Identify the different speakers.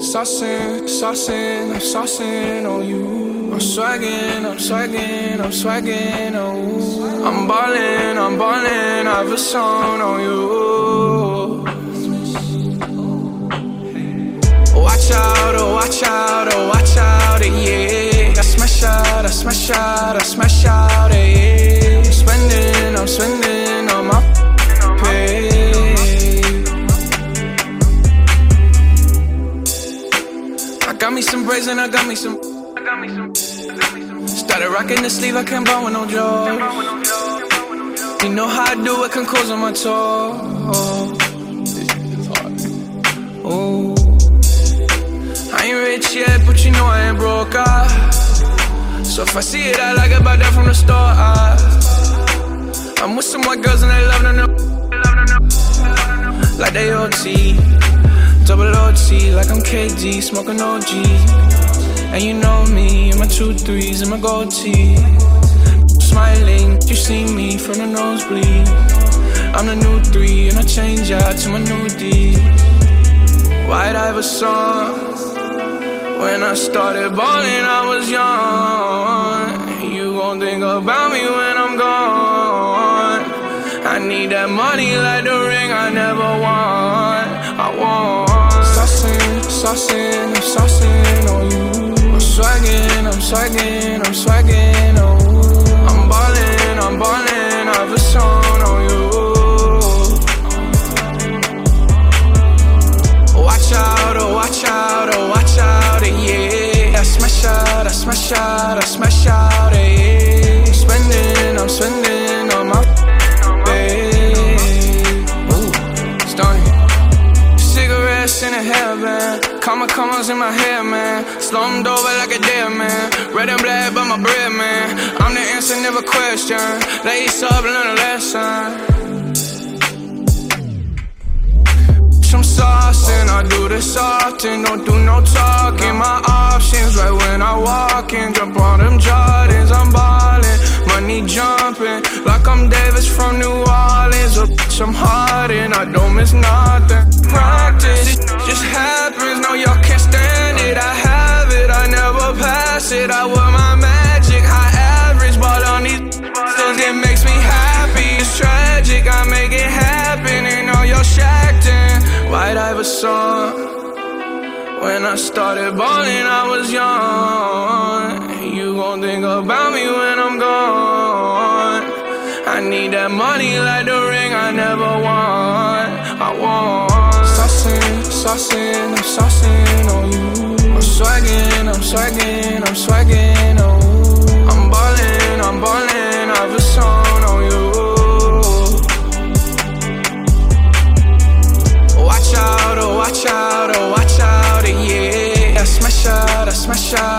Speaker 1: Saucing, saucing, I'm saucing on you. I'm swagging, I'm swagging, I'm swagging on you. I'm ballin', I'm ballin', I've a song on you. Watch out, oh watch out, oh watch out, smash out, I smash out, eh, yeah. I'm spending, I'm spending on my pay. I got me some braids and I got me some. Started rocking the sleeve, I can't buy with no joy. You know how I do it, can close on my toe. Oh. I ain't rich yet, but you know I ain't broke. So if I see it, I like it, buy that from the store. Ah. I'm with some white girls and they love to know. Like they OT, double OT, like I'm KD, smoking OG. And you know me, and my two threes and my gold tee. Smiling, you see me from the nosebleed. I'm the new three, and I change out to my new D. White Iverson. When I started balling, I was young. You gon' think about me when I'm gone. I need that money like the ring I never won. I want. Saucing, saucing, I'm saucing on you. I'm swagging, I'm swagging, I'm swagging smash out, I smash out, yeah. I'm spending, I'm spending on my babe. Ooh. Cigarettes in a heaven. comma commas in my hair, man. Slumped over like a dead man. Red and black, but my bread, man. I'm the answer, never question. Lace up, learn a lesson. some sauce and I do this often. Don't do no talking. My In. Jump on them Jordans, I'm ballin'. Money jumping like I'm Davis from New Orleans. Or I'm hard and I don't miss nothing. Practice it just happens. No, y'all can't stand it. I have it, I never pass it. I wear my magic, high average, but on these still it makes me happy. It's tragic, I make it happen, and all y'all shacked in. White Iverson. When I started balling, I was young. You gon' think about me when I'm gone. I need that money like the ring I never won. I want. Saucing, saucing, I'm saucing on you. I'm swagging, I'm swagging, I'm swagging on you. I'm ballin', I'm oh